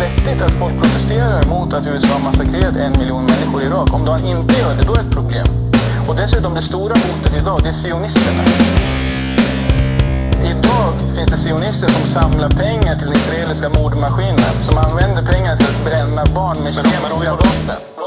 vettigt att folk protesterar mot att USA har massakrerat en miljon människor i Irak. Om de inte gör det, då är det ett problem. Och dessutom, det stora hotet idag, det är sionisterna. Idag finns det sionister som samlar pengar till den israeliska mordmaskinen. Som använder pengar till att bränna barn med kemiska vapen.